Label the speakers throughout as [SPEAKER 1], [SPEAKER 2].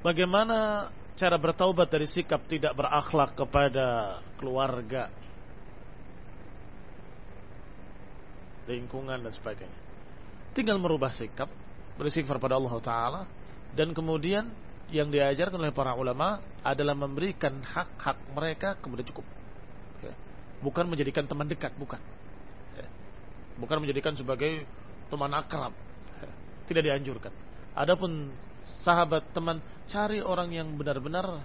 [SPEAKER 1] Bagaimana cara bertaubat dari sikap tidak berakhlak kepada keluarga, lingkungan dan sebagainya. Tinggal merubah sikap, beristighfar pada Allah Taala, dan kemudian yang diajarkan oleh para ulama adalah memberikan hak-hak mereka kepada cukup. Ya. Bukan menjadikan teman dekat, bukan. Ya. Bukan menjadikan sebagai teman akrab. Ya. Tidak dianjurkan. Adapun sahabat teman cari orang yang benar-benar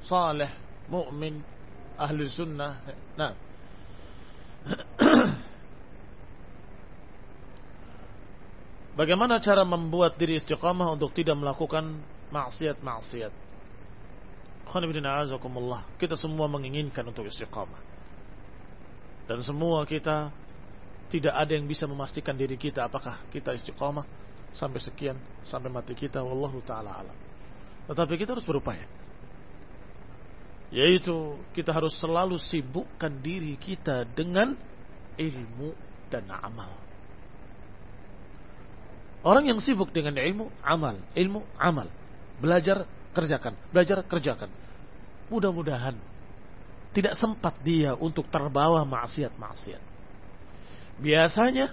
[SPEAKER 1] saleh mukmin ahli sunnah nah Bagaimana cara membuat diri istiqamah untuk tidak melakukan maksiat-maksiat? Kita semua menginginkan untuk istiqamah. Dan semua kita tidak ada yang bisa memastikan diri kita apakah kita istiqamah sampai sekian sampai mati kita wallahu taala alam. Tetapi kita harus berupaya. Yaitu kita harus selalu sibukkan diri kita dengan ilmu dan amal. Orang yang sibuk dengan ilmu, amal, ilmu, amal. Belajar, kerjakan, belajar, kerjakan. Mudah-mudahan tidak sempat dia untuk terbawa maksiat-maksiat. Biasanya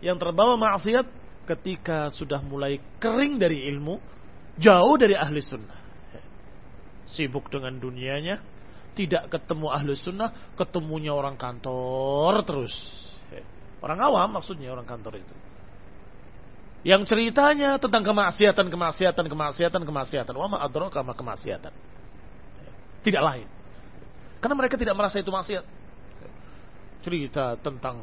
[SPEAKER 1] yang terbawa maksiat ketika sudah mulai kering dari ilmu, jauh dari ahli sunnah. Sibuk dengan dunianya, tidak ketemu ahli sunnah, ketemunya orang kantor terus. Orang awam maksudnya orang kantor itu. Yang ceritanya tentang kemaksiatan, kemaksiatan, kemaksiatan, kemaksiatan. Wa ma adraka ma kemaksiatan. Tidak lain. Karena mereka tidak merasa itu maksiat. Cerita tentang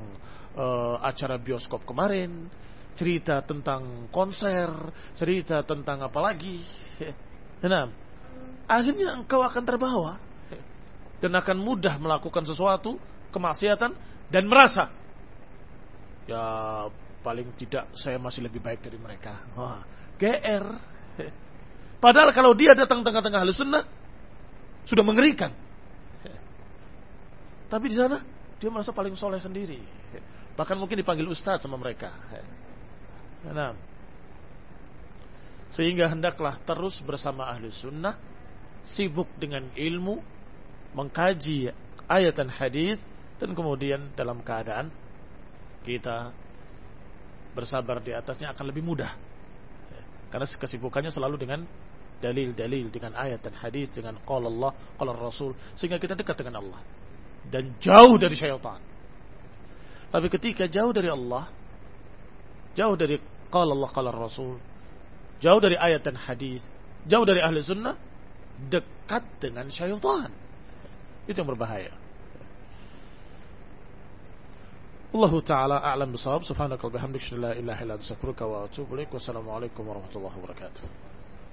[SPEAKER 1] uh, acara bioskop kemarin, cerita tentang konser, cerita tentang apa lagi. Nah, akhirnya engkau akan terbawa dan akan mudah melakukan sesuatu kemaksiatan dan merasa ya paling tidak saya masih lebih baik dari mereka. Wah, GR. Padahal kalau dia datang tengah-tengah halus sunnah, sudah mengerikan. Tapi di sana, dia merasa paling soleh sendiri. Bahkan mungkin dipanggil ustadz sama mereka. Nah, sehingga hendaklah terus bersama ahli sunnah, sibuk dengan ilmu, mengkaji ayat dan hadis, dan kemudian dalam keadaan kita bersabar di atasnya akan lebih mudah. Karena kesibukannya selalu dengan dalil-dalil, dengan ayat dan hadis, dengan qala Allah, qala Rasul, sehingga kita dekat dengan Allah dan jauh dari syaitan. Tapi ketika jauh dari Allah, jauh dari qala Allah qala Rasul jauh dari ayat dan hadis jauh dari ahli sunnah dekat dengan syaitan itu yang berbahaya Allah taala a'lam bisawab subhanakallahumma bihamdika la ilaha illa anta astaghfiruka wa atubu ilaik Wassalamualaikum warahmatullahi wabarakatuh